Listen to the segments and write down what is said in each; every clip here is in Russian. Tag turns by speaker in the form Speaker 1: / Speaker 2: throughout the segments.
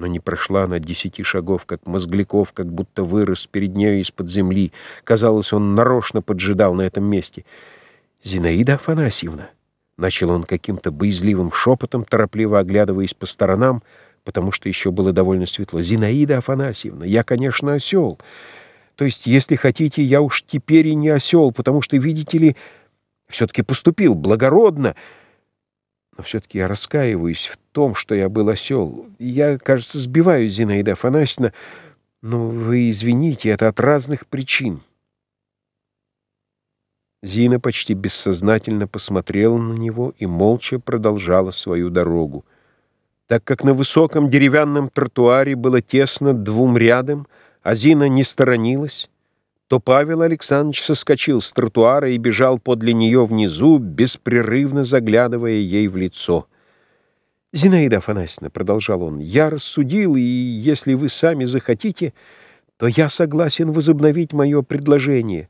Speaker 1: Но не прошла она десяти шагов, как Мозгляков, как будто вырос перед нею из-под земли. Казалось, он нарочно поджидал на этом месте. «Зинаида Афанасьевна!» Начал он каким-то боязливым шепотом, торопливо оглядываясь по сторонам, потому что еще было довольно светло. «Зинаида Афанасьевна, я, конечно, осел. То есть, если хотите, я уж теперь и не осел, потому что, видите ли, все-таки поступил благородно. Но все-таки я раскаиваюсь в том, что я был осел. Я, кажется, сбиваю Зинаида Афанасьевна, но вы извините, это от разных причин». Зина почти бессознательно посмотрела на него и молча продолжала свою дорогу. Так как на высоком деревянном тротуаре было тесно двум рядам, а Зина не сторонилась, то Павел Александрович соскочил с тротуара и бежал подле нее внизу, беспрерывно заглядывая ей в лицо. «Зинаида Афанасьевна», — продолжал он, — «я рассудил, и если вы сами захотите, то я согласен возобновить мое предложение.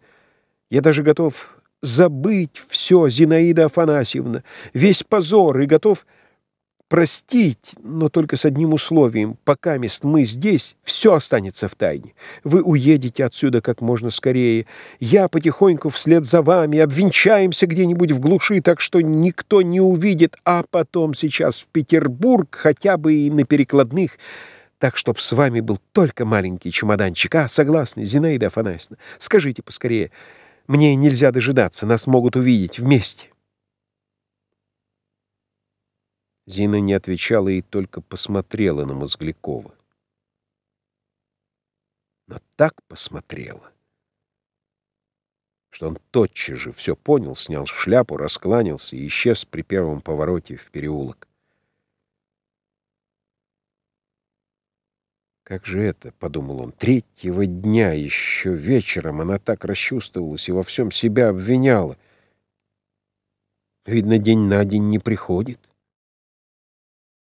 Speaker 1: Я даже готов забыть все, Зинаида Афанасьевна, весь позор и готов простить, но только с одним условием. Пока мест мы здесь, все останется в тайне. Вы уедете отсюда как можно скорее. Я потихоньку вслед за вами обвенчаемся где-нибудь в глуши, так что никто не увидит, а потом сейчас в Петербург, хотя бы и на перекладных, так, чтоб с вами был только маленький чемоданчик. А, согласны, Зинаида Афанасьевна? Скажите поскорее, — мне нельзя дожидаться, нас могут увидеть вместе. Зина не отвечала и только посмотрела на Мозглякова. Но так посмотрела, что он тотчас же все понял, снял шляпу, раскланялся и исчез при первом повороте в переулок. «Как же это?» — подумал он. «Третьего дня, еще вечером, она так расчувствовалась и во всем себя обвиняла. Видно, день на день не приходит».